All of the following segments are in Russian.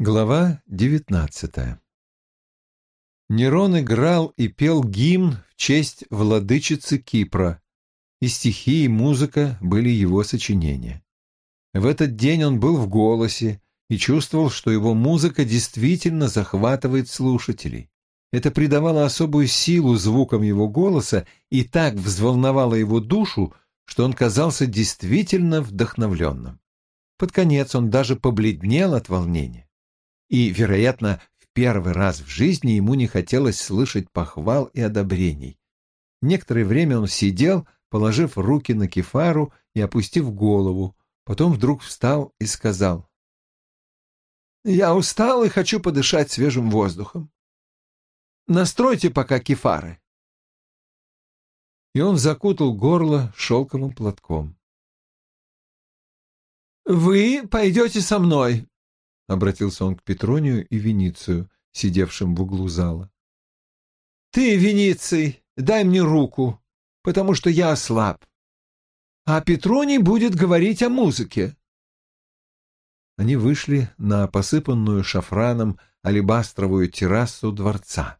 Глава девятнадцатая Нерон играл и пел гимн в честь владычицы Кипра, и стихи и музыка были его сочинения. В этот день он был в голосе и чувствовал, что его музыка действительно захватывает слушателей. Это придавало особую силу звукам его голоса и так взволновало его душу, что он казался действительно вдохновленным. Под конец он даже побледнел от волнения и, вероятно, в первый раз в жизни ему не хотелось слышать похвал и одобрений. Некоторое время он сидел, положив руки на кефару и опустив голову, потом вдруг встал и сказал, «Я устал и хочу подышать свежим воздухом. Настройте пока кефары». И он закутал горло шелковым платком. «Вы пойдете со мной, — обратился он к Петронию и Веницию, сидевшим в углу зала. — Ты, Вениций, дай мне руку, потому что я ослаб. А Петроний будет говорить о музыке. Они вышли на посыпанную шафраном алебастровую террасу дворца.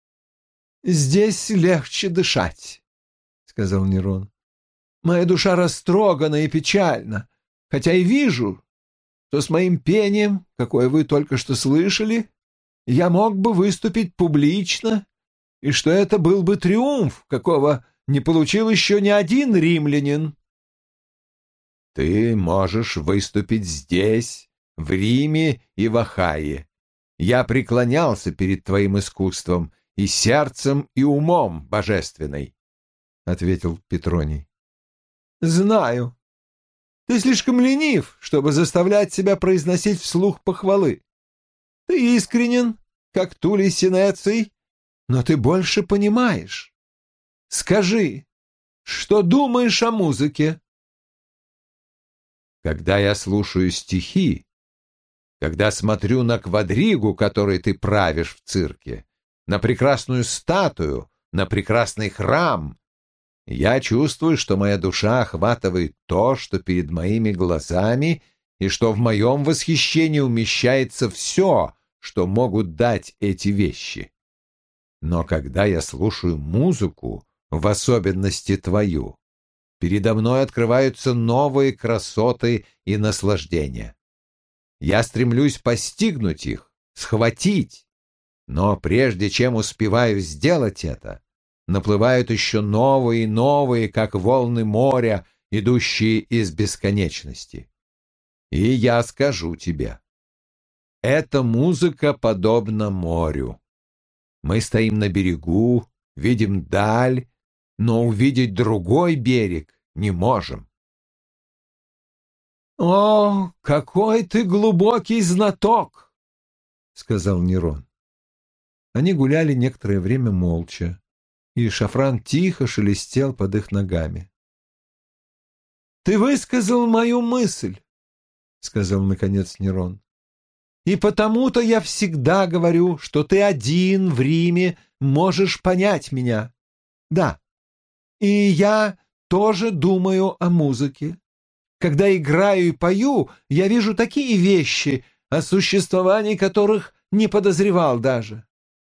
— Здесь легче дышать, — сказал Нерон. — Моя душа растрогана и печальна, хотя и вижу, что с моим пением, какое вы только что слышали, я мог бы выступить публично, и что это был бы триумф, какого не получил еще ни один римлянин. Ты можешь выступить здесь, в Риме и в Ахае. Я преклонялся перед твоим искусством и сердцем, и умом божественной, — ответил Петроний. — Знаю, ты слишком ленив, чтобы заставлять себя произносить вслух похвалы. Ты искренен, как Тулей Синеций, но ты больше понимаешь. Скажи, что думаешь о музыке? Когда я слушаю стихи, когда смотрю на квадригу, которой ты правишь в цирке, на прекрасную статую, на прекрасный храм, я чувствую, что моя душа охватывает то, что перед моими глазами, и что в моем восхищении умещается все, что могут дать эти вещи. Но когда я слушаю музыку, в особенности твою, передо мной открываются новые красоты и наслаждения. Я стремлюсь постигнуть их, схватить, но прежде чем успеваю сделать это, наплывают еще новые и новые, как волны моря, идущие из бесконечности. И я скажу тебе, эта музыка подобна морю. Мы стоим на берегу, видим даль, но увидеть другой берег не можем. «О, какой ты глубокий знаток!» — сказал Нерон. Они гуляли некоторое время молча и шафран тихо шелестел под их ногами. «Ты высказал мою мысль», — сказал наконец Нерон. «И потому-то я всегда говорю, что ты один в Риме можешь понять меня. Да, и я тоже думаю о музыке. Когда играю и пою, я вижу такие вещи, о существовании которых не подозревал даже.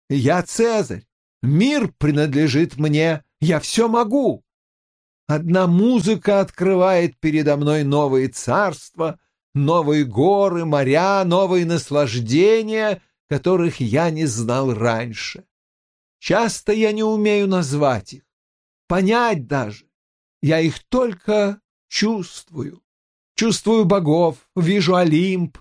Я Цезарь, Мир принадлежит мне, я все могу. Одна музыка открывает передо мной новые царства, новые горы, моря, новые наслаждения, которых я не знал раньше. Часто я не умею назвать их, понять даже. Я их только чувствую. Чувствую богов, вижу Олимп,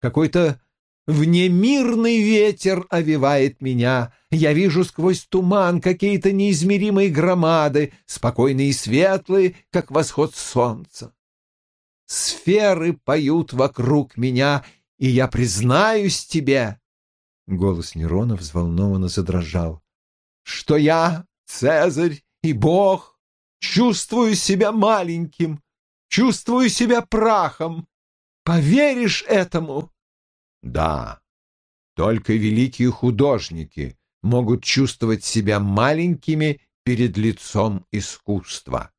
какой-то Внемирный ветер овивает меня. Я вижу сквозь туман какие-то неизмеримые громады, спокойные и светлые, как восход солнца. Сферы поют вокруг меня, и я признаюсь тебе, — голос Нерона взволнованно задрожал, — что я, Цезарь и Бог, чувствую себя маленьким, чувствую себя прахом. Поверишь этому? Да, только великие художники могут чувствовать себя маленькими перед лицом искусства.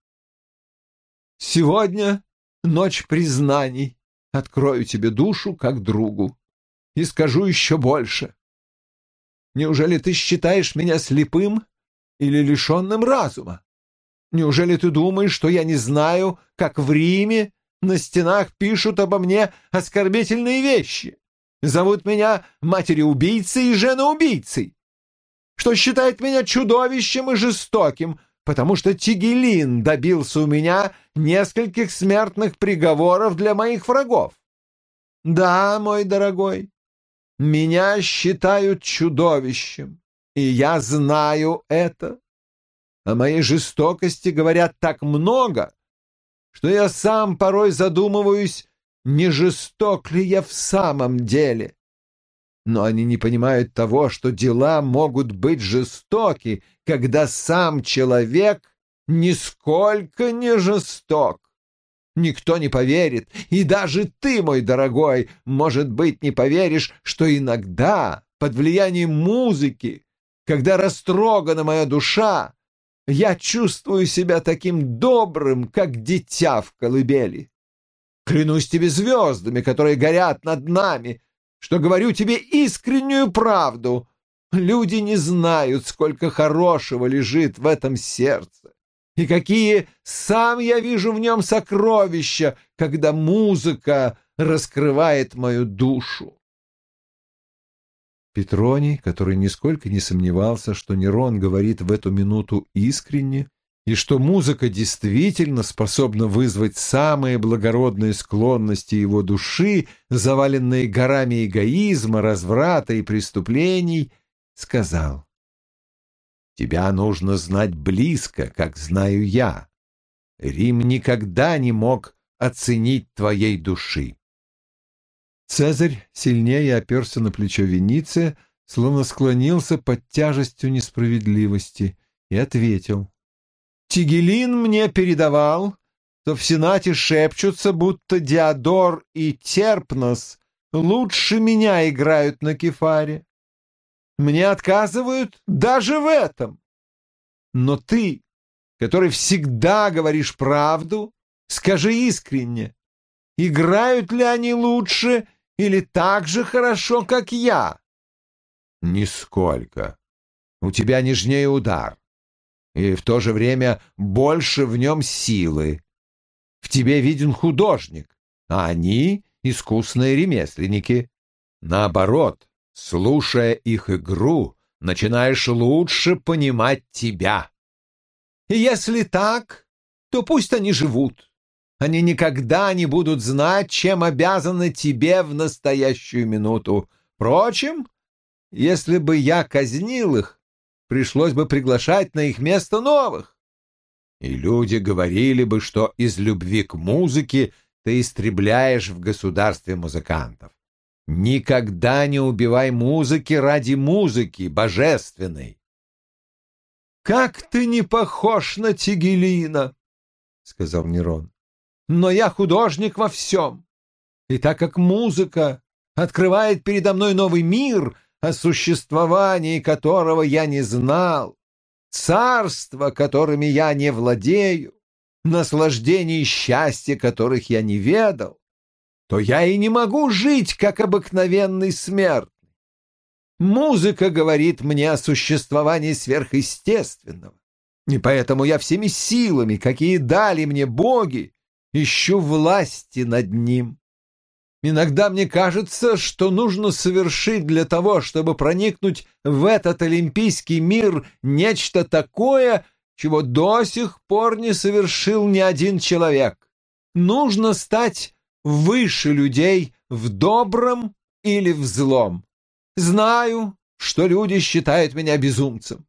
Сегодня ночь признаний. Открою тебе душу как другу. и скажу еще больше. Неужели ты считаешь меня слепым или лишенным разума? Неужели ты думаешь, что я не знаю, как в Риме на стенах пишут обо мне оскорбительные вещи? Зовут меня матери-убийцей и жена-убийцей? Что считает меня чудовищем и жестоким, потому что Тигелин добился у меня нескольких смертных приговоров для моих врагов? Да, мой дорогой, меня считают чудовищем, и я знаю это. О моей жестокости говорят так много, что я сам порой задумываюсь, не жесток ли я в самом деле. Но они не понимают того, что дела могут быть жестоки, когда сам человек нисколько не жесток. Никто не поверит, и даже ты, мой дорогой, может быть, не поверишь, что иногда, под влиянием музыки, когда растрогана моя душа, я чувствую себя таким добрым, как дитя в колыбели. Клянусь тебе звездами, которые горят над нами, что говорю тебе искреннюю правду. Люди не знают, сколько хорошего лежит в этом сердце и какие сам я вижу в нем сокровища, когда музыка раскрывает мою душу. Петроний, который нисколько не сомневался, что Нерон говорит в эту минуту искренне, и что музыка действительно способна вызвать самые благородные склонности его души, заваленные горами эгоизма, разврата и преступлений, сказал — Тебя нужно знать близко, как знаю я. Рим никогда не мог оценить твоей души. Цезарь сильнее оперся на плечо Вениция, словно склонился под тяжестью несправедливости, и ответил. «Тигелин мне передавал, что в Сенате шепчутся, будто Диодор и Терпнос лучше меня играют на кефаре. Мне отказывают даже в этом. Но ты, который всегда говоришь правду, скажи искренне, играют ли они лучше или так же хорошо, как я? Нисколько. У тебя нежнее удар, и в то же время больше в нем силы. В тебе виден художник, а они — искусные ремесленники. Наоборот, Слушая их игру, начинаешь лучше понимать тебя. И если так, то пусть они живут. Они никогда не будут знать, чем обязаны тебе в настоящую минуту. Впрочем, если бы я казнил их, пришлось бы приглашать на их место новых. И люди говорили бы, что из любви к музыке ты истребляешь в государстве музыкантов. Никогда не убивай музыки ради музыки божественной. «Как ты не похож на Тигелина!» — сказал Нерон. «Но я художник во всем, и так как музыка открывает передо мной новый мир, о существовании которого я не знал, царство, которыми я не владею, наслаждение и счастье, которых я не ведал, то я и не могу жить, как обыкновенный смертный. Музыка говорит мне о существовании сверхъестественного, и поэтому я всеми силами, какие дали мне боги, ищу власти над ним. Иногда мне кажется, что нужно совершить для того, чтобы проникнуть в этот олимпийский мир нечто такое, чего до сих пор не совершил ни один человек. Нужно стать выше людей в добром или в злом. Знаю, что люди считают меня безумцем.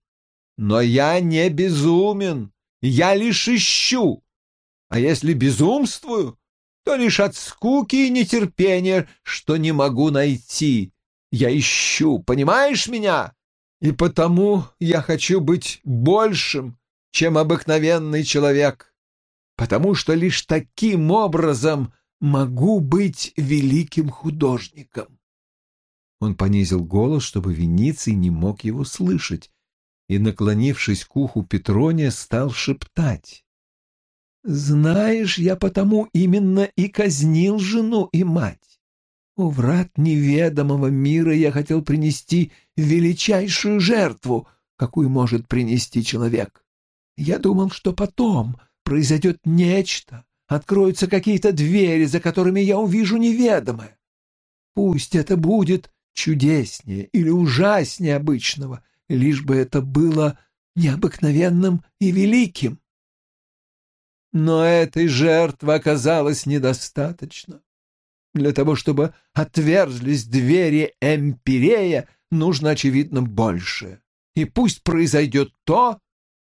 Но я не безумен, я лишь ищу. А если безумствую, то лишь от скуки и нетерпения, что не могу найти. Я ищу, понимаешь меня? И потому я хочу быть большим, чем обыкновенный человек, потому что лишь таким образом могу быть великим художником. Он понизил голос, чтобы Вениций не мог его слышать, и, наклонившись к уху Петрония, стал шептать. «Знаешь, я потому именно и казнил жену и мать. У врат неведомого мира я хотел принести величайшую жертву, какую может принести человек. Я думал, что потом произойдет нечто, откроются какие-то двери, за которыми я увижу неведомое. Пусть это будет чудеснее или ужаснее обычного, лишь бы это было необыкновенным и великим. Но этой жертвы оказалось недостаточно. Для того, чтобы отверзлись двери Эмпирея, нужно, очевидно, больше. И пусть произойдет то,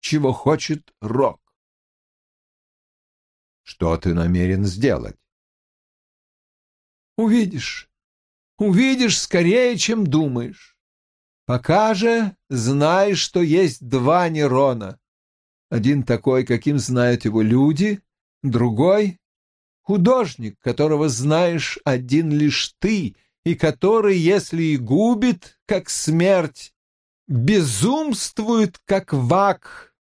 чего хочет Рок. Что ты намерен сделать? Увидишь. Увидишь скорее, чем думаешь. Пока же знаешь, что есть два Нерона. Один такой, каким знают его люди, другой — художник, которого знаешь один лишь ты, и который, если и губит, как смерть, безумствует, как вак,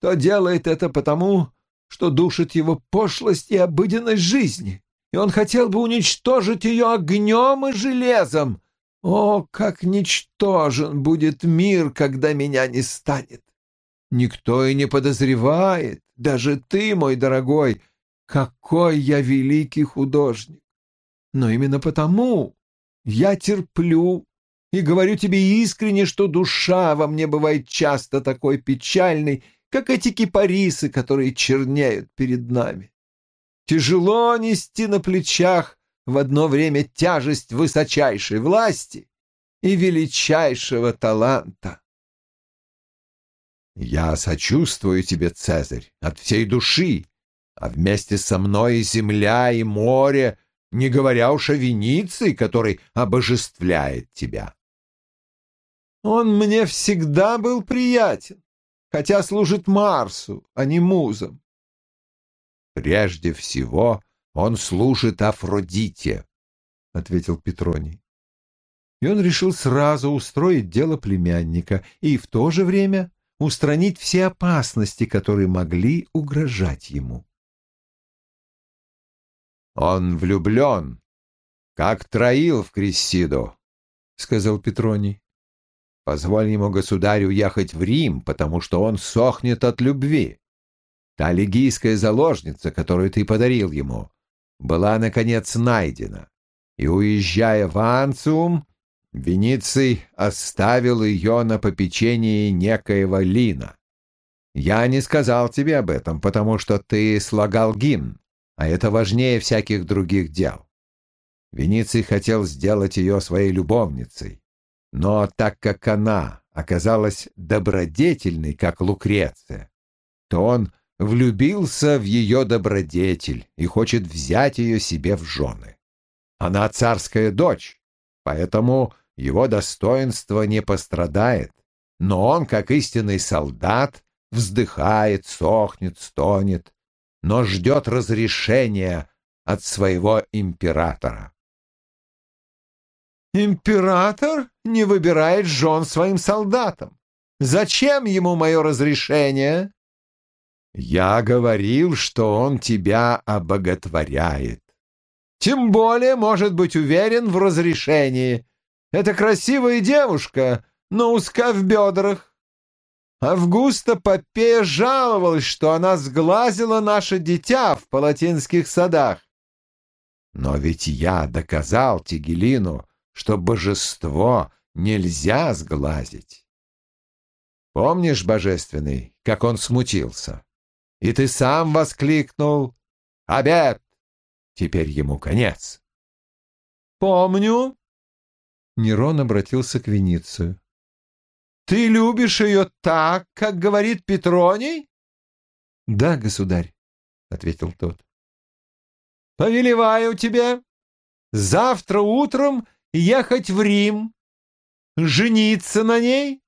то делает это потому, что душит его пошлость и обыденность жизни, и он хотел бы уничтожить ее огнем и железом. О, как ничтожен будет мир, когда меня не станет! Никто и не подозревает, даже ты, мой дорогой, какой я великий художник. Но именно потому я терплю и говорю тебе искренне, что душа во мне бывает часто такой печальной, как эти кипарисы, которые чернеют перед нами. Тяжело нести на плечах в одно время тяжесть высочайшей власти и величайшего таланта. Я сочувствую тебе, Цезарь, от всей души, а вместе со мной и земля, и море, не говоря уж о Венеции, который обожествляет тебя. Он мне всегда был приятен, хотя служит Марсу, а не музам. Прежде всего он служит Афродите, — ответил Петроний. И он решил сразу устроить дело племянника и в то же время устранить все опасности, которые могли угрожать ему. «Он влюблен, как Троил в Крессиду», — сказал Петроний. «Позволь ему, государю, ехать в Рим, потому что он сохнет от любви. Та легийская заложница, которую ты подарил ему, была, наконец, найдена, и, уезжая в Анциум, Вениций оставил ее на попечении некоего Лина. Я не сказал тебе об этом, потому что ты слагал гимн, а это важнее всяких других дел. Вениций хотел сделать ее своей любовницей, но так как она оказалась добродетельной, как Лукреция, то он влюбился в ее добродетель и хочет взять ее себе в жены. Она царская дочь, поэтому его достоинство не пострадает, но он, как истинный солдат, вздыхает, сохнет, стонет, но ждет разрешения от своего императора. «Император не выбирает жен своим солдатам. Зачем ему мое разрешение?» «Я говорил, что он тебя обоготворяет». «Тем более может быть уверен в разрешении. Это красивая девушка, но узка в бедрах. Августа Попея жаловалась, что она сглазила наше дитя в палатинских садах. Но ведь я доказал Тигелину, что божество нельзя сглазить. Помнишь, божественный, как он смутился? И ты сам воскликнул «Обед!» Теперь ему конец. «Помню», Нерон обратился к Веницию. «Ты любишь ее так, как говорит Петроний?» «Да, государь», — ответил тот. «Повелеваю тебе завтра утром ехать в Рим, жениться на ней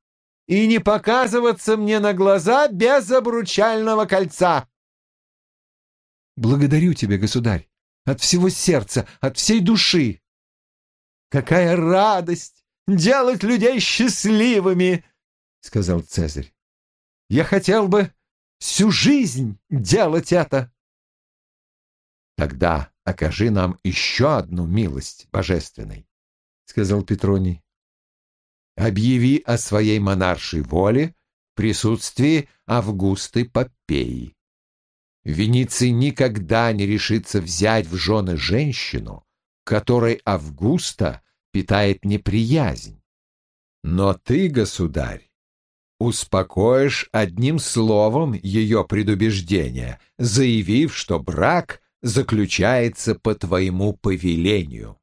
и не показываться мне на глаза без обручального кольца». «Благодарю тебя, государь, от всего сердца, от всей души», Какая радость делать людей счастливыми, — сказал Цезарь. Я хотел бы всю жизнь делать это. Тогда окажи нам еще одну милость божественной, — сказал Петроний. Объяви о своей монаршей воле в присутствии Августы Попеи. Вениций никогда не решится взять в жены женщину, которой Августа питает неприязнь. Но ты, государь, успокоишь одним словом ее предубеждение, заявив, что брак заключается по твоему повелению.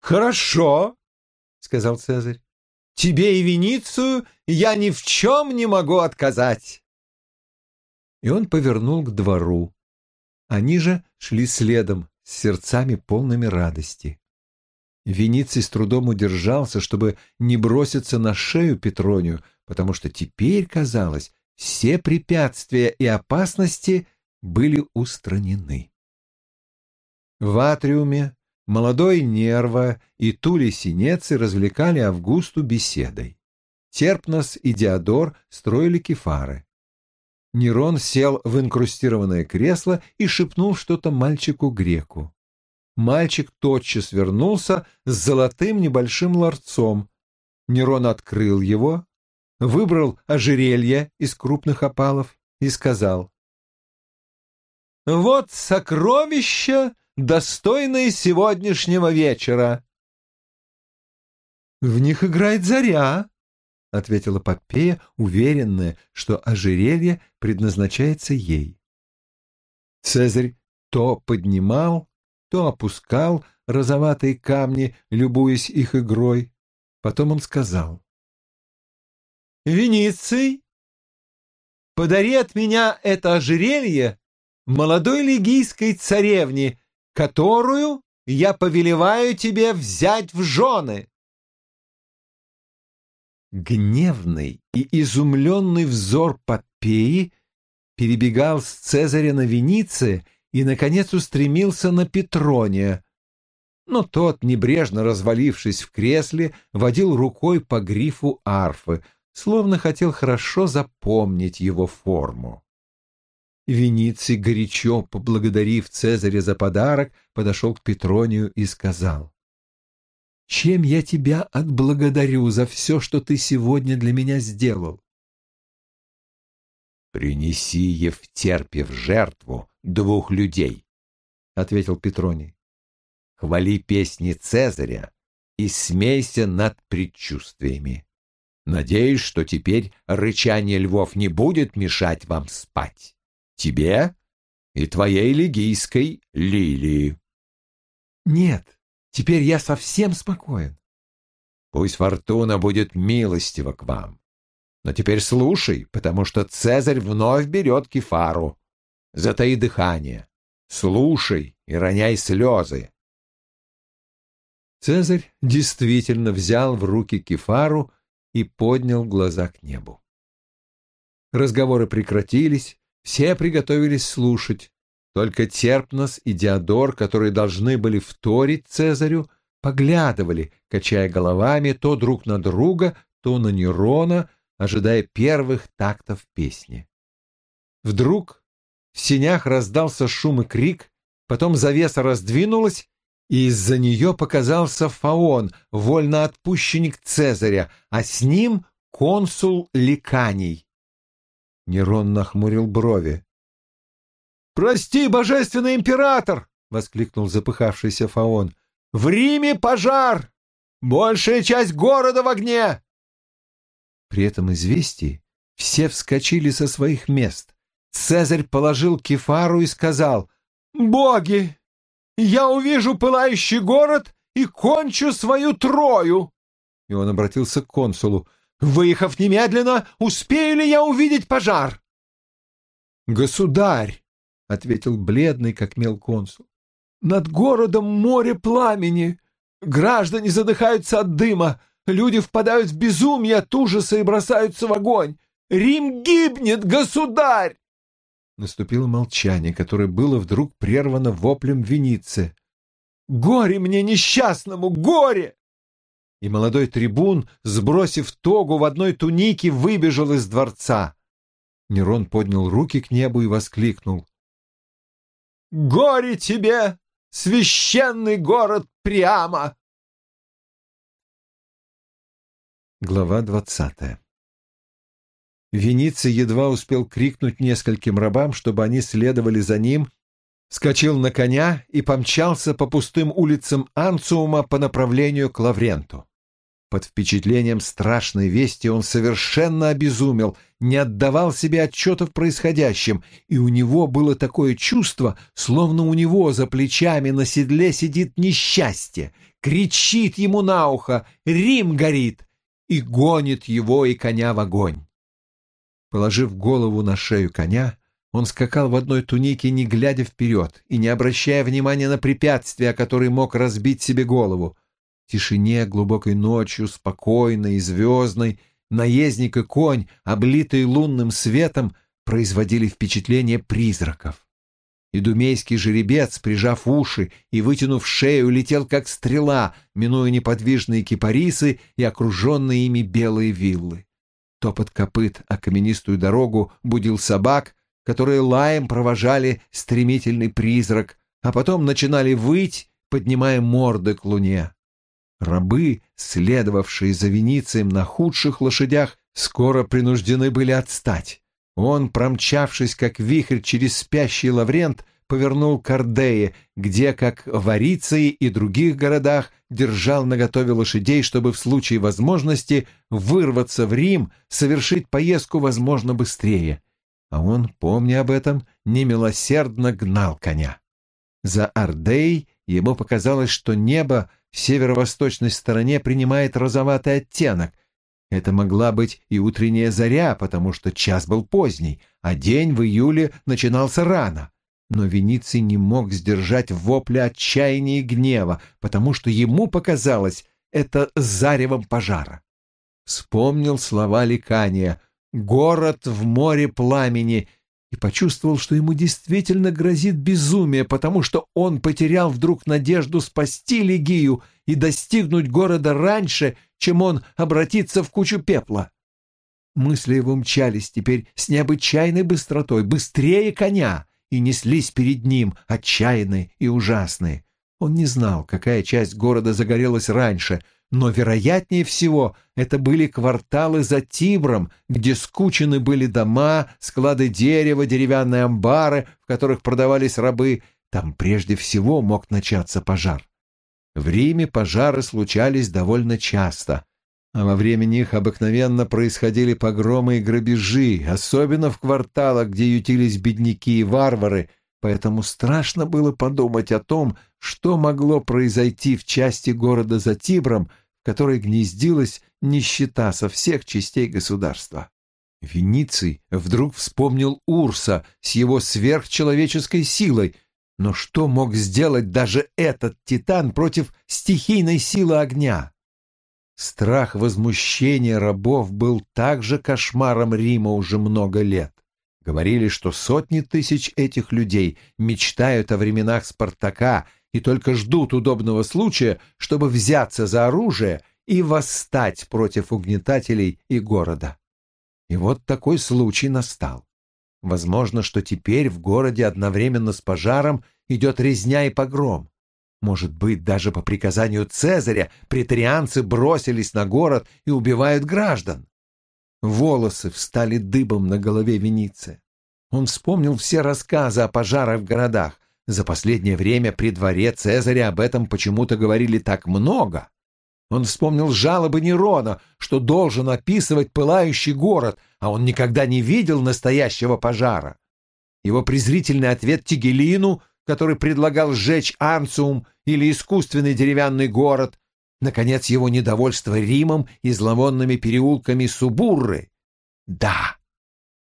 «Хорошо», — сказал Цезарь, — «тебе и Веницию я ни в чем не могу отказать». И он повернул к двору. Они же шли следом, с сердцами полными радости. Вениций с трудом удержался, чтобы не броситься на шею Петронию, потому что теперь, казалось, все препятствия и опасности были устранены. В атриуме молодой Нерва и Тули Синеци развлекали Августу беседой. Терпнос и Диодор строили кефары. Нерон сел в инкрустированное кресло и шепнул что-то мальчику-греку. Мальчик тотчас вернулся с золотым небольшим ларцом. Нерон открыл его, выбрал ожерелье из крупных опалов и сказал. «Вот сокровища, достойные сегодняшнего вечера!» «В них играет заря», — ответила Попея, уверенная, что ожерелье предназначается ей. Цезарь то поднимал, то опускал розоватые камни, любуясь их игрой. Потом он сказал. «Вениций, подари от меня это ожерелье молодой лигийской царевне, которую я повелеваю тебе взять в жены». Гневный и изумленный взор Попеи перебегал с Цезаря на Вениция и, наконец, устремился на Петрония. Но тот, небрежно развалившись в кресле, водил рукой по грифу арфы, словно хотел хорошо запомнить его форму. Вениций, горячо поблагодарив Цезаря за подарок, подошел к Петронию и сказал, «Чем я тебя отблагодарю за все, что ты сегодня для меня сделал?» «Принеси Евтерпе в жертву двух людей», — ответил Петроний. «Хвали песни Цезаря и смейся над предчувствиями. Надеюсь, что теперь рычание львов не будет мешать вам спать. Тебе и твоей лигийской лилии». «Нет, теперь я совсем спокоен». «Пусть фортуна будет милостива к вам. Но теперь слушай, потому что Цезарь вновь берет кефару. Затаи дыхание. Слушай и роняй слезы. Цезарь действительно взял в руки кефару и поднял глаза к небу. Разговоры прекратились, все приготовились слушать. Только Терпнос и Диодор, которые должны были вторить Цезарю, поглядывали, качая головами то друг на друга, то на Нерона, ожидая первых тактов песни. Вдруг в синях раздался шум и крик, потом завеса раздвинулась, и из-за нее показался Фаон, вольноотпущенник Цезаря, а с ним консул Ликаний. Нерон нахмурил брови. «Прости, божественный император!» — воскликнул запыхавшийся Фаон. «В Риме пожар! Большая часть города в огне!» При этом известии все вскочили со своих мест. Цезарь положил кефару и сказал, «Боги, я увижу пылающий город и кончу свою Трою!» И он обратился к консулу, «Выехав немедленно, успею ли я увидеть пожар?» «Государь!» — ответил бледный, как мел консул. «Над городом море пламени. Граждане задыхаются от дыма. Люди впадают в безумие от ужаса и бросаются в огонь. Рим гибнет, государь!» Наступило молчание, которое было вдруг прервано воплем Веницы. «Горе мне несчастному, горе!» И молодой трибун, сбросив тогу в одной тунике, выбежал из дворца. Нерон поднял руки к небу и воскликнул. Горе тебе, священный город Приама!» Глава двадцатая Вениций едва успел крикнуть нескольким рабам, чтобы они следовали за ним, скочил на коня и помчался по пустым улицам Анциума по направлению к Лавренту. Под впечатлением страшной вести он совершенно обезумел, не отдавал себе отчета в происходящем, и у него было такое чувство, словно у него за плечами на седле сидит несчастье, кричит ему на ухо «Рим горит!» и гонит его и коня в огонь. Положив голову на шею коня, он скакал в одной тунике, не глядя вперед и не обращая внимания на препятствия, который мог разбить себе голову. Тишине, глубокой ночью, спокойной и звездной, наездник и конь, облитые лунным светом, производили впечатление призраков. Идумейский жеребец, прижав уши и вытянув шею, летел как стрела, минуя неподвижные кипарисы и окруженные ими белые виллы. Топот копыт о каменистую дорогу будил собак, которые лаем провожали стремительный призрак, а потом начинали выть, поднимая морды к луне. Рабы, следовавшие за Веницием на худших лошадях, скоро принуждены были отстать. Он, промчавшись как вихрь через спящий Лаврент, повернул к Ордее, где, как в Ариции и других городах, держал наготове лошадей, чтобы в случае возможности вырваться в Рим, совершить поездку, возможно, быстрее. А он, помня об этом, немилосердно гнал коня. За Ордей ему показалось, что небо в северо-восточной стороне принимает розоватый оттенок. Это могла быть и утренняя заря, потому что час был поздний, а день в июле начинался рано. Но Вениций не мог сдержать вопля отчаяния и гнева, потому что ему показалось это заревом пожара. Вспомнил слова ликания «Город в море пламени» и почувствовал, что ему действительно грозит безумие, потому что он потерял вдруг надежду спасти Легию и достигнуть города раньше, чем он обратится в кучу пепла. Мысли его мчались теперь с необычайной быстротой, быстрее коня, и неслись перед ним, отчаянные и ужасные. Он не знал, какая часть города загорелась раньше, но, вероятнее всего, это были кварталы за Тибром, где скучены были дома, склады дерева, деревянные амбары, в которых продавались рабы. Там прежде всего мог начаться пожар. В Риме пожары случались довольно часто а во время них обыкновенно происходили погромы и грабежи, особенно в кварталах, где ютились бедняки и варвары, поэтому страшно было подумать о том, что могло произойти в части города за Тибром, в которой гнездилась нищета со всех частей государства. Вениций вдруг вспомнил Урса с его сверхчеловеческой силой, но что мог сделать даже этот титан против стихийной силы огня? Страх возмущения рабов был также кошмаром Рима уже много лет. Говорили, что сотни тысяч этих людей мечтают о временах Спартака и только ждут удобного случая, чтобы взяться за оружие и восстать против угнетателей и города. И вот такой случай настал. Возможно, что теперь в городе одновременно с пожаром идет резня и погром. Может быть, даже по приказанию Цезаря претарианцы бросились на город и убивают граждан. Волосы встали дыбом на голове Вениция. Он вспомнил все рассказы о пожарах в городах. За последнее время при дворе Цезаря об этом почему-то говорили так много. Он вспомнил жалобы Нерона, что должен описывать пылающий город, а он никогда не видел настоящего пожара. Его презрительный ответ Тигелину — который предлагал сжечь Анциум или искусственный деревянный город, наконец, его недовольство Римом и зловонными переулками Субурры. Да,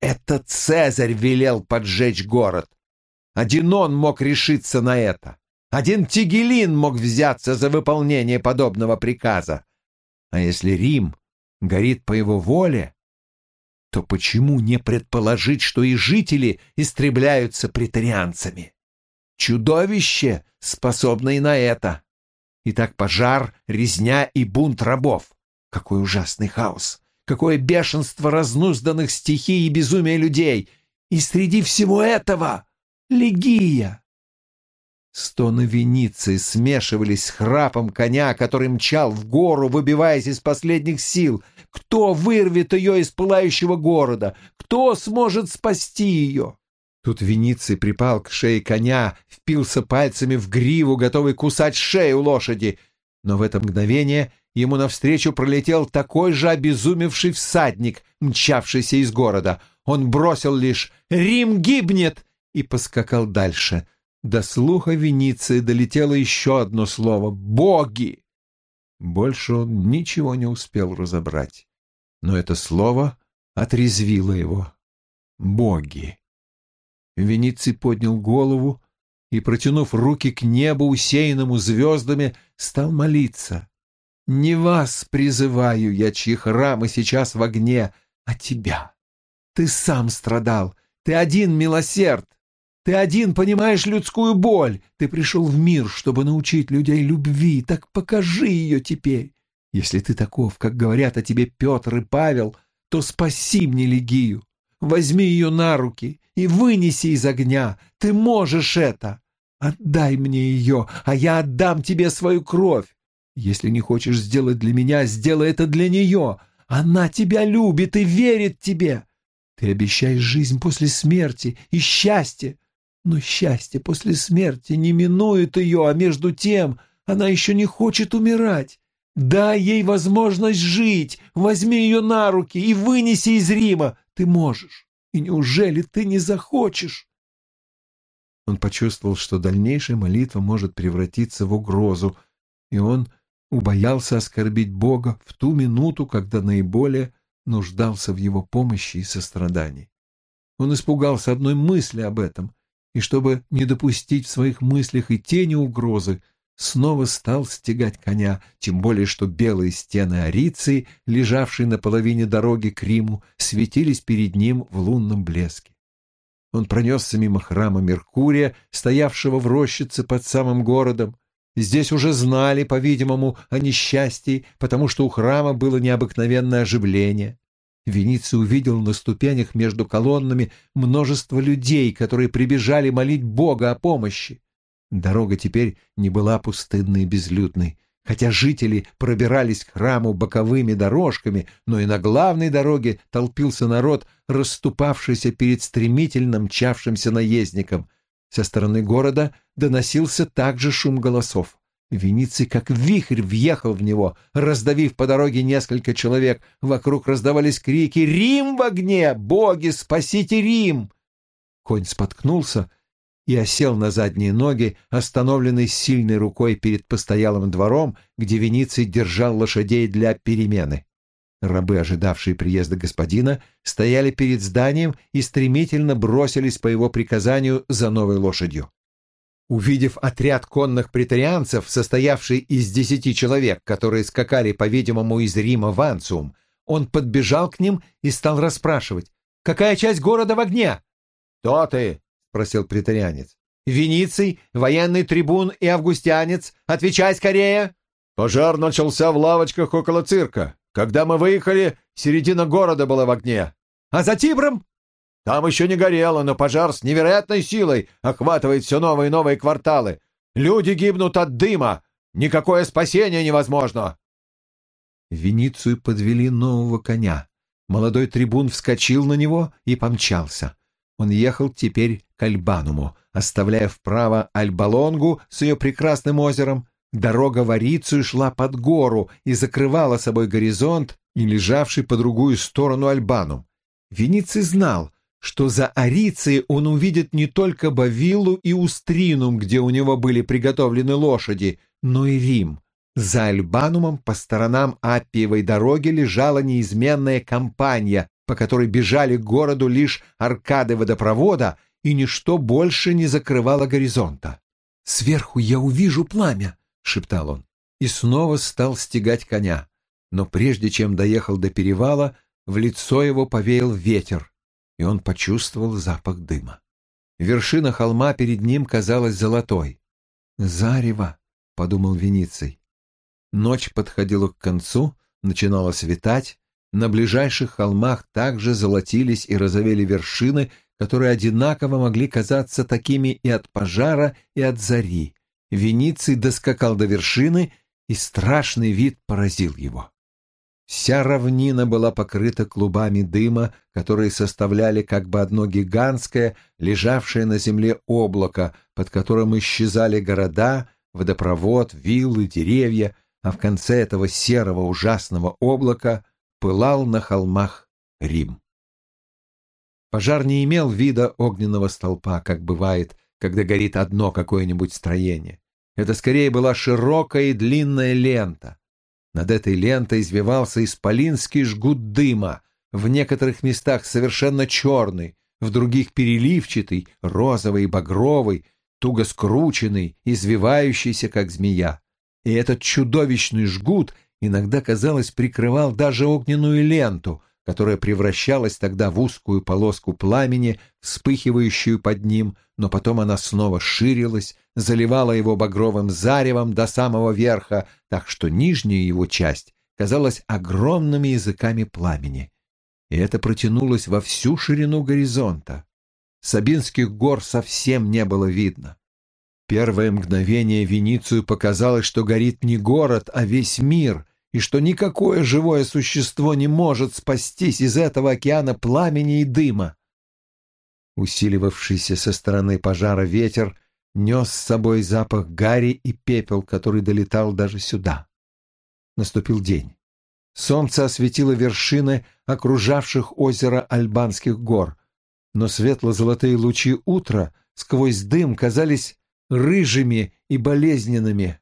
это Цезарь велел поджечь город. Один он мог решиться на это. Один Тигелин мог взяться за выполнение подобного приказа. А если Рим горит по его воле, то почему не предположить, что и жители истребляются претарианцами? Чудовище, способное на это. Итак, пожар, резня и бунт рабов. Какой ужасный хаос! Какое бешенство разнузданных стихий и безумия людей! И среди всего этого — Легия! Стоны Вениции смешивались с храпом коня, который мчал в гору, выбиваясь из последних сил. Кто вырвет ее из пылающего города? Кто сможет спасти ее? Тут Вениций припал к шее коня, впился пальцами в гриву, готовый кусать шею лошади. Но в это мгновение ему навстречу пролетел такой же обезумевший всадник, мчавшийся из города. Он бросил лишь «Рим гибнет!» и поскакал дальше. До слуха Вениции долетело еще одно слово «Боги!». Больше он ничего не успел разобрать. Но это слово отрезвило его. «Боги!». Вениций поднял голову и, протянув руки к небу, усеянному звездами, стал молиться. «Не вас призываю я, чьи храмы сейчас в огне, а тебя. Ты сам страдал, ты один милосерд, ты один понимаешь людскую боль, ты пришел в мир, чтобы научить людей любви, так покажи ее теперь. Если ты таков, как говорят о тебе Петр и Павел, то спаси мне Легию, возьми ее на руки и вынеси из огня. Ты можешь это. Отдай мне ее, а я отдам тебе свою кровь. Если не хочешь сделать для меня, сделай это для нее. Она тебя любит и верит тебе. Ты обещаешь жизнь после смерти и счастье. Но счастье после смерти не минует ее, а между тем она еще не хочет умирать. Дай ей возможность жить, возьми ее на руки и вынеси из Рима. Ты можешь. И неужели ты не захочешь? Он почувствовал, что дальнейшая молитва может превратиться в угрозу, и он убоялся оскорбить Бога в ту минуту, когда наиболее нуждался в его помощи и сострадании. Он испугался одной мысли об этом, и чтобы не допустить в своих мыслях и тени угрозы, снова стал стегать коня, тем более что белые стены Ариции, лежавшие на половине дороги к Риму, светились перед ним в лунном блеске. Он пронесся мимо храма Меркурия, стоявшего в рощице под самым городом. Здесь уже знали, по-видимому, о несчастье, потому что у храма было необыкновенное оживление. Вениций увидел на ступенях между колоннами множество людей, которые прибежали молить Бога о помощи. Дорога теперь не была пустынной и безлюдной. Хотя жители пробирались к храму боковыми дорожками, но и на главной дороге толпился народ, расступавшийся перед стремительно мчавшимся наездником. Со стороны города доносился также шум голосов. Вениций как вихрь въехал в него, раздавив по дороге несколько человек. Вокруг раздавались крики «Рим в огне! Боги, спасите Рим!» Конь споткнулся и осел на задние ноги, остановленный сильной рукой перед постоялым двором, где Вениций держал лошадей для перемены. Рабы, ожидавшие приезда господина, стояли перед зданием и стремительно бросились по его приказанию за новой лошадью. Увидев отряд конных претарианцев, состоявший из десяти человек, которые скакали, по-видимому, из Рима в Анциум, он подбежал к ним и стал расспрашивать, «Какая часть города в огне?» «Кто ты?» — спросил претарианец. «Вениций, военный трибун и августянец. Отвечай скорее!» «Пожар начался в лавочках около цирка. Когда мы выехали, середина города была в огне. А за Тибром?» Там еще не горело, но пожар с невероятной силой охватывает все новые и новые кварталы. Люди гибнут от дыма. Никакое спасение невозможно. Веницию подвели нового коня. Молодой трибун вскочил на него и помчался. Он ехал теперь к Альбануму, оставляя вправо Альбалонгу с ее прекрасным озером. Дорога в Арицию шла под гору и закрывала собой горизонт и лежавший по другую сторону Альбанум. Вениций знал, что за Арицией он увидит не только Бавилу и Устринум, где у него были приготовлены лошади, но и Рим. За Альбанумом по сторонам Аппиевой дороги лежала неизменная компания, по которой бежали к городу лишь аркады водопровода, и ничто больше не закрывало горизонта. «Сверху я увижу пламя», — шептал он, и снова стал стегать коня. Но прежде чем доехал до перевала, в лицо его повеял ветер, и он почувствовал запах дыма. Вершина холма перед ним казалась золотой. «Зарево!» — подумал Вениций. Ночь подходила к концу, начинало светать, на ближайших холмах также золотились и розовели вершины, которые одинаково могли казаться такими и от пожара, и от зари. Вениций доскакал до вершины, и страшный вид поразил его. Вся равнина была покрыта клубами дыма, которые составляли как бы одно гигантское, лежавшее на земле облако, под которым исчезали города, водопровод, виллы, деревья, а в конце этого серого ужасного облака пылал на холмах Рим. Пожар не имел вида огненного столпа, как бывает, когда горит одно какое-нибудь строение. Это скорее была широкая и длинная лента. Над этой лентой извивался исполинский жгут дыма, в некоторых местах совершенно черный, в других переливчатый, розовый и багровый, туго скрученный, извивающийся, как змея. И этот чудовищный жгут иногда, казалось, прикрывал даже огненную ленту, которая превращалась тогда в узкую полоску пламени, вспыхивающую под ним, но потом она снова ширилась, заливала его багровым заревом до самого верха, так что нижняя его часть казалась огромными языками пламени. И это протянулось во всю ширину горизонта. Сабинских гор совсем не было видно. Первое мгновение Веницию показалось, что горит не город, а весь мир, и что никакое живое существо не может спастись из этого океана пламени и дыма. Усиливавшийся со стороны пожара ветер нес с собой запах гари и пепел, который долетал даже сюда. Наступил день. Солнце осветило вершины окружавших озеро Альбанских гор, но светло-золотые лучи утра сквозь дым казались рыжими и болезненными,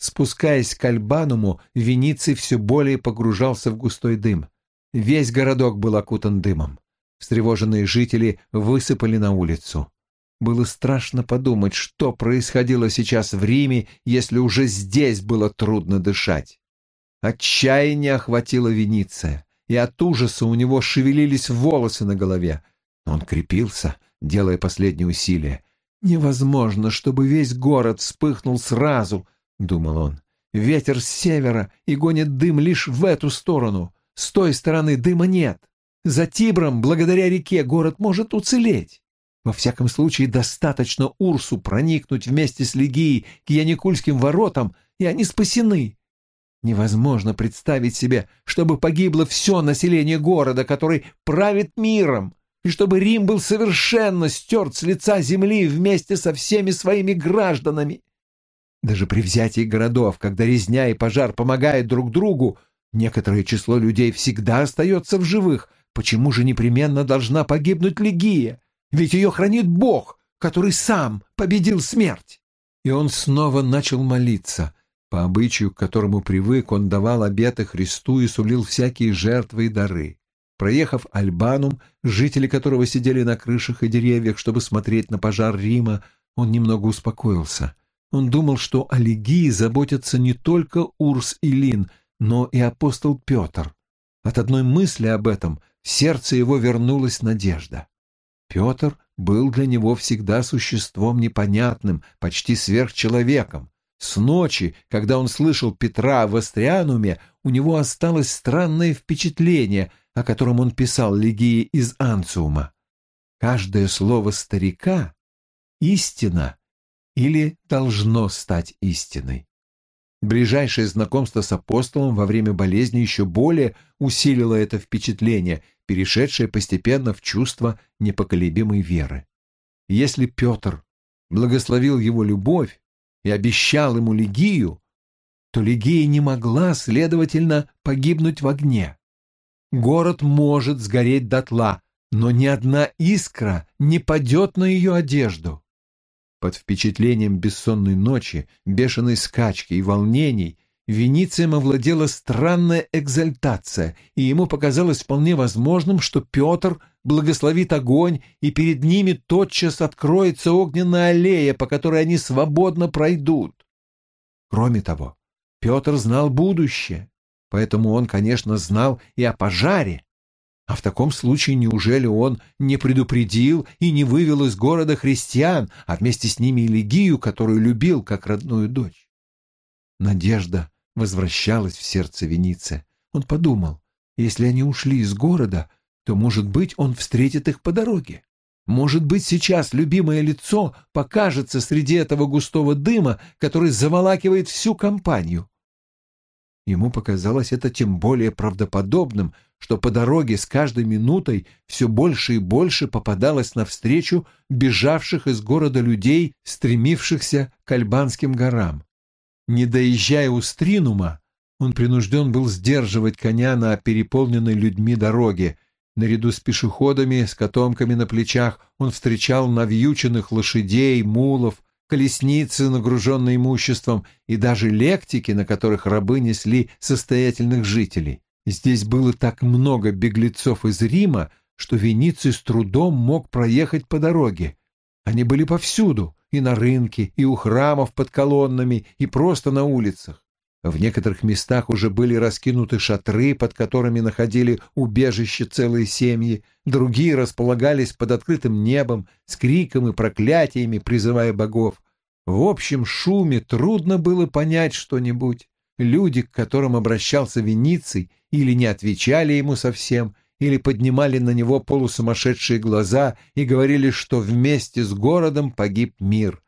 Спускаясь к Альбануму, Вениций все более погружался в густой дым. Весь городок был окутан дымом. Встревоженные жители высыпали на улицу. Было страшно подумать, что происходило сейчас в Риме, если уже здесь было трудно дышать. Отчаяние охватило Вениция, и от ужаса у него шевелились волосы на голове. Он крепился, делая последние усилия. Невозможно, чтобы весь город вспыхнул сразу — думал он. Ветер с севера и гонит дым лишь в эту сторону. С той стороны дыма нет. За Тибром, благодаря реке, город может уцелеть. Во всяком случае, достаточно Урсу проникнуть вместе с Легией к Яникульским воротам, и они спасены. Невозможно представить себе, чтобы погибло все население города, который правит миром, и чтобы Рим был совершенно стерт с лица земли вместе со всеми своими гражданами. Даже при взятии городов, когда резня и пожар помогают друг другу, некоторое число людей всегда остается в живых. Почему же непременно должна погибнуть Легия? Ведь ее хранит Бог, который сам победил смерть. И он снова начал молиться. По обычаю, к которому привык, он давал обеты Христу и сулил всякие жертвы и дары. Проехав Альбанум, жители которого сидели на крышах и деревьях, чтобы смотреть на пожар Рима, он немного успокоился. Он думал, что о Легии заботятся не только Урс и Лин, но и апостол Петр. От одной мысли об этом в сердце его вернулась надежда. Петр был для него всегда существом непонятным, почти сверхчеловеком. С ночи, когда он слышал Петра в Астриануме, у него осталось странное впечатление, о котором он писал Легии из Анциума. Каждое слово старика — истина или должно стать истиной. Ближайшее знакомство с апостолом во время болезни еще более усилило это впечатление, перешедшее постепенно в чувство непоколебимой веры. Если Петр благословил его любовь и обещал ему Легию, то Легия не могла, следовательно, погибнуть в огне. Город может сгореть дотла, но ни одна искра не падет на ее одежду. Под впечатлением бессонной ночи, бешеной скачки и волнений Веницием овладела странная экзальтация, и ему показалось вполне возможным, что Петр благословит огонь, и перед ними тотчас откроется огненная аллея, по которой они свободно пройдут. Кроме того, Петр знал будущее, поэтому он, конечно, знал и о пожаре, а в таком случае неужели он не предупредил и не вывел из города христиан, а вместе с ними и Легию, которую любил как родную дочь? Надежда возвращалась в сердце Вениция. Он подумал, если они ушли из города, то, может быть, он встретит их по дороге. Может быть, сейчас любимое лицо покажется среди этого густого дыма, который заволакивает всю компанию. Ему показалось это тем более правдоподобным, что по дороге с каждой минутой все больше и больше попадалось навстречу бежавших из города людей, стремившихся к Альбанским горам. Не доезжая у Стринума, он принужден был сдерживать коня на переполненной людьми дороге. Наряду с пешеходами, с котомками на плечах, он встречал навьюченных лошадей, мулов, колесницы, нагруженные имуществом, и даже лектики, на которых рабы несли состоятельных жителей. Здесь было так много беглецов из Рима, что Вениций с трудом мог проехать по дороге. Они были повсюду, и на рынке, и у храмов под колоннами, и просто на улицах. В некоторых местах уже были раскинуты шатры, под которыми находили убежище целые семьи, другие располагались под открытым небом, с криком и проклятиями, призывая богов. В общем шуме трудно было понять что-нибудь. Люди, к которым обращался Вениций, или не отвечали ему совсем, или поднимали на него полусумасшедшие глаза и говорили, что вместе с городом погиб мир.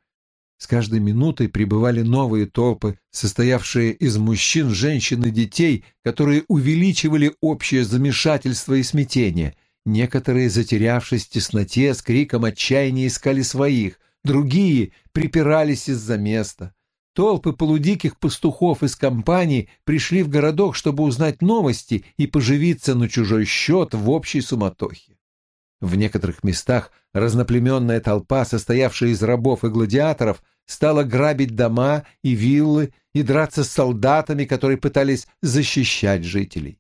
С каждой минутой прибывали новые толпы, состоявшие из мужчин, женщин и детей, которые увеличивали общее замешательство и смятение. Некоторые, затерявшись в тесноте, с криком отчаяния искали своих, другие припирались из-за места. Толпы полудиких пастухов из компании пришли в городок, чтобы узнать новости и поживиться на чужой счет в общей суматохе. В некоторых местах разноплеменная толпа, состоявшая из рабов и гладиаторов, стала грабить дома и виллы и драться с солдатами, которые пытались защищать жителей.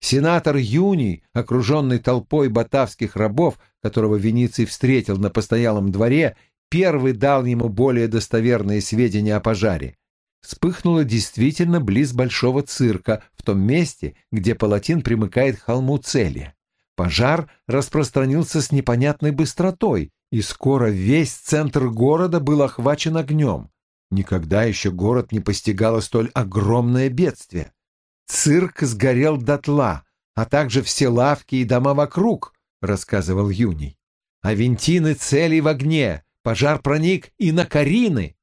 Сенатор Юний, окруженный толпой батавских рабов, которого Вениций встретил на постоялом дворе первый дал ему более достоверные сведения о пожаре. Вспыхнуло действительно близ большого цирка, в том месте, где палатин примыкает к холму цели. Пожар распространился с непонятной быстротой, и скоро весь центр города был охвачен огнем. Никогда еще город не постигало столь огромное бедствие. Цирк сгорел дотла, а также все лавки и дома вокруг, рассказывал Юний. Авентины цели в огне, Пожар проник и на Карины.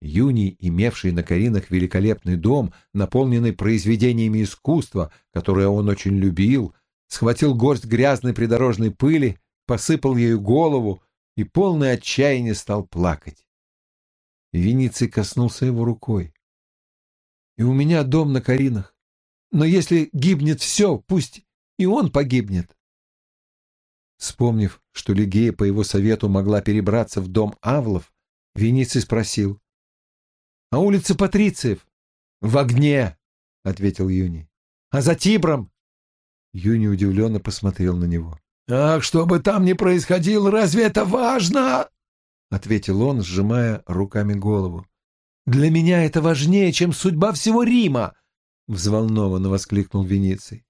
Юний, имевший на Каринах великолепный дом, наполненный произведениями искусства, которое он очень любил, схватил горсть грязной придорожной пыли, посыпал ею голову и полное отчаяние стал плакать. Вениций коснулся его рукой. «И у меня дом на Каринах. Но если гибнет все, пусть и он погибнет. Вспомнив, что Лигея по его совету могла перебраться в дом Авлов, Вениций спросил. — А улица Патрициев? — В огне, — ответил Юни. — А за Тибром? Юни удивленно посмотрел на него. — Ах, что бы там ни происходило, разве это важно? — ответил он, сжимая руками голову. — Для меня это важнее, чем судьба всего Рима! — взволнованно воскликнул Вениций.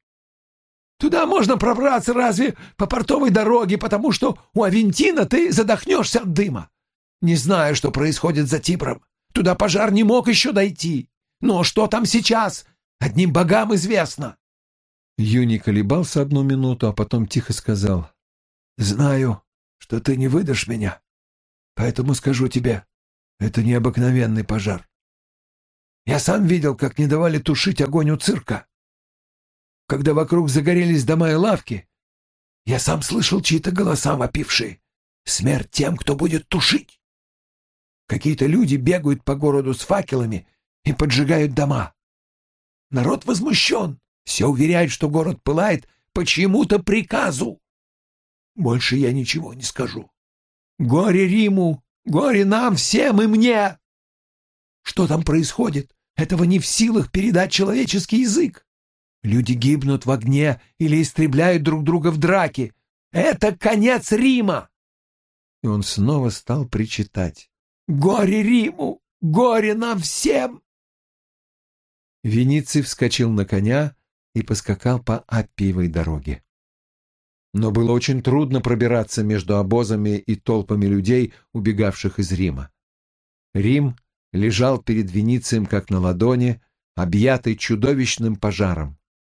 Туда можно пробраться разве по портовой дороге, потому что у Авентина ты задохнешься от дыма. Не знаю, что происходит за Тибром. Туда пожар не мог еще дойти. Но что там сейчас, одним богам известно. Юни колебался одну минуту, а потом тихо сказал. «Знаю, что ты не выдашь меня, поэтому скажу тебе, это необыкновенный пожар. Я сам видел, как не давали тушить огонь у цирка когда вокруг загорелись дома и лавки, я сам слышал чьи-то голоса вопившие. Смерть тем, кто будет тушить. Какие-то люди бегают по городу с факелами и поджигают дома. Народ возмущен, все уверяют, что город пылает по чьему-то приказу. Больше я ничего не скажу. Горе Риму, горе нам всем и мне. Что там происходит, этого не в силах передать человеческий язык. Люди гибнут в огне или истребляют друг друга в драке. Это конец Рима!» И он снова стал причитать. «Горе Риму! Горе нам всем!» Вениций вскочил на коня и поскакал по Аппиевой дороге. Но было очень трудно пробираться между обозами и толпами людей, убегавших из Рима. Рим лежал перед Веницием как на ладони, объятый чудовищным пожаром.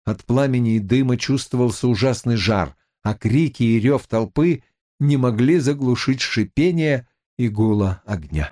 От пламени и дыма чувствовался ужасный жар, а крики и рев толпы не могли заглушить шипение и гула огня.